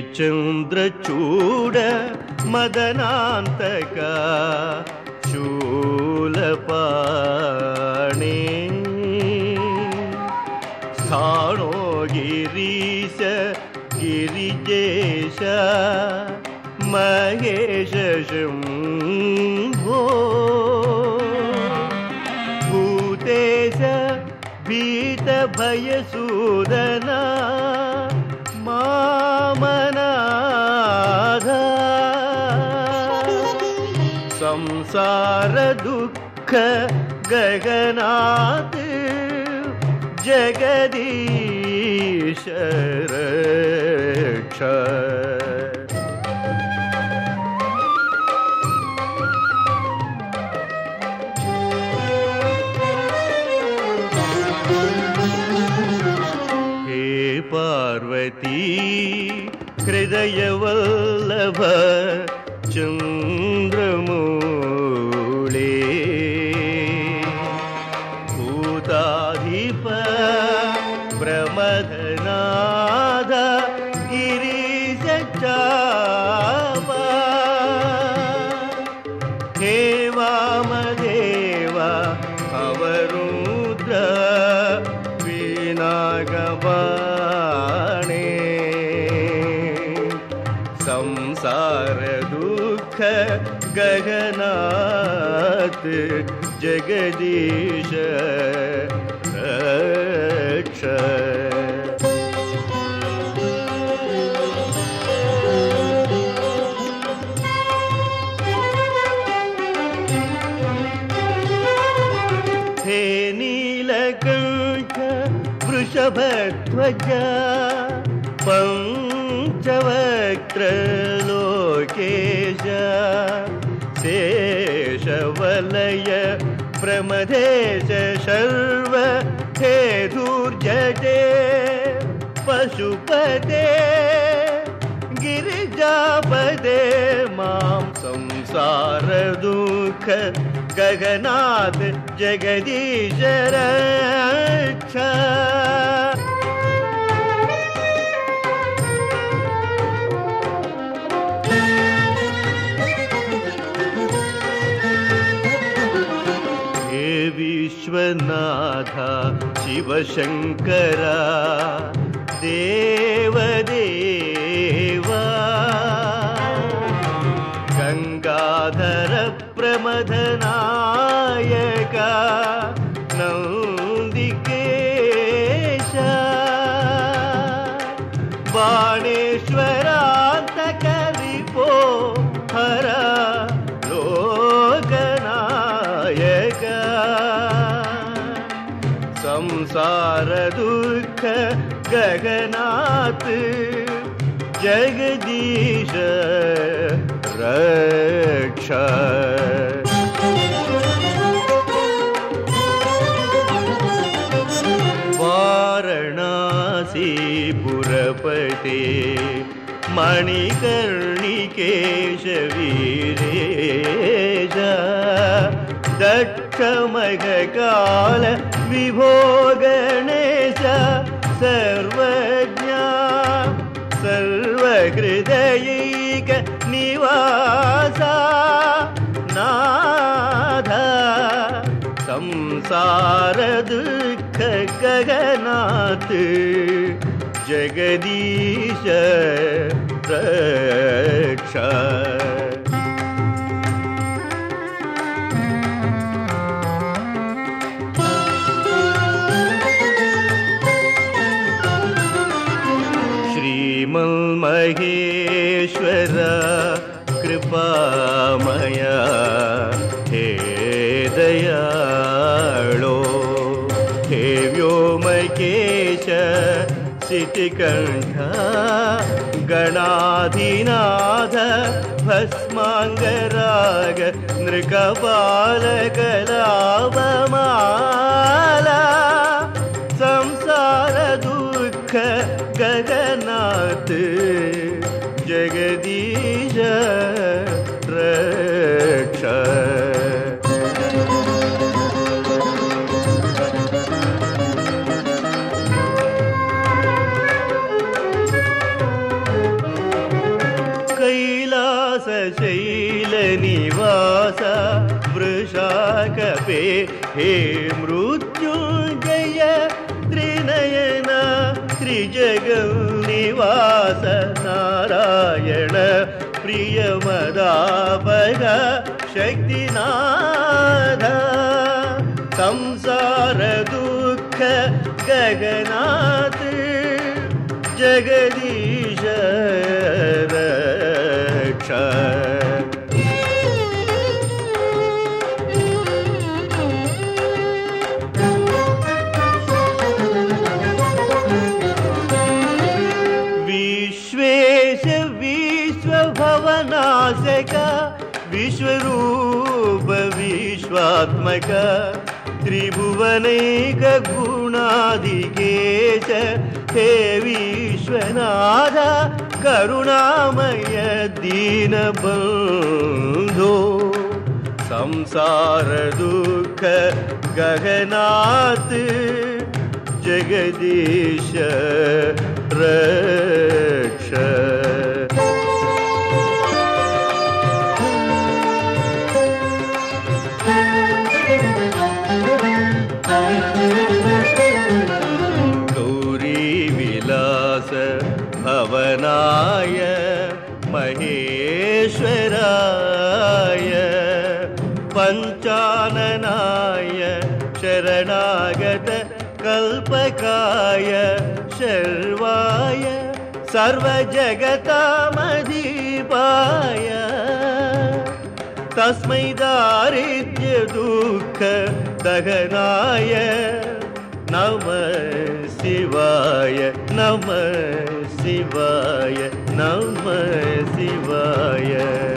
चन्द्रचूड मदनान्तका शूलपाणे। स्थाणो गिरीश गिरिजेश महेश शम्भो। भूतेश भीतभयसूदना मामनाथ संसार दुःख गगनात् जगदीश रक्ष। हे पार्वती हृदयवल्लभ चन्द्रमूले भूताधिप प्रमथनाद गिरिशचापा हे वामदेव गगनात् जगदीश रक्ष। हे नीलकण्ठ वृषभध्वज पञ्चवक्त्रलोकेश शेषवलय प्रमदेश शर्व हे दुर्जटे पशुपते गिरिजापदे माँ संसार दुःख गगनाथ जगदीश रक्ष। विश्वनाथ शिवशङ्करा। देवदेवा गङ्गाधर प्रमथनायका बाणेश्वरान्तकरिपो गगनाथ जगदीश रक्ष वाराणसी पुरपते मघ काल विभोग दुःख गगनाथ जगदीश रक्ष सिटिकण्ठ गणाधिनाथ भस्माङ्गराग नृकपालकलापमाला शैलनिवास वृषाकपे। हे मृत्युञ्जय त्रिनयन त्रिजगन्निवास नारायण प्रियमदापग शक्तिनाथ। संसार दुःख गगनाथ जगदीश रक्ष विश्वरूप विश्वात्मक त्रिभुवनैक गुणादिकेश हे विश्वनाथ करुणामय दीनबन्धो। संसार दुःख गगनात् जगदीश रक्ष गौरीविलास भवनाय महेश्वराय पञ्चाननाय शरणागत कल्पकाय शर्वाय सर्वजगतामदीपाय। तस्मै दारिद्र्य दुःख दहनाय नमः शिवाय नमः शिवाय नमः शिवाय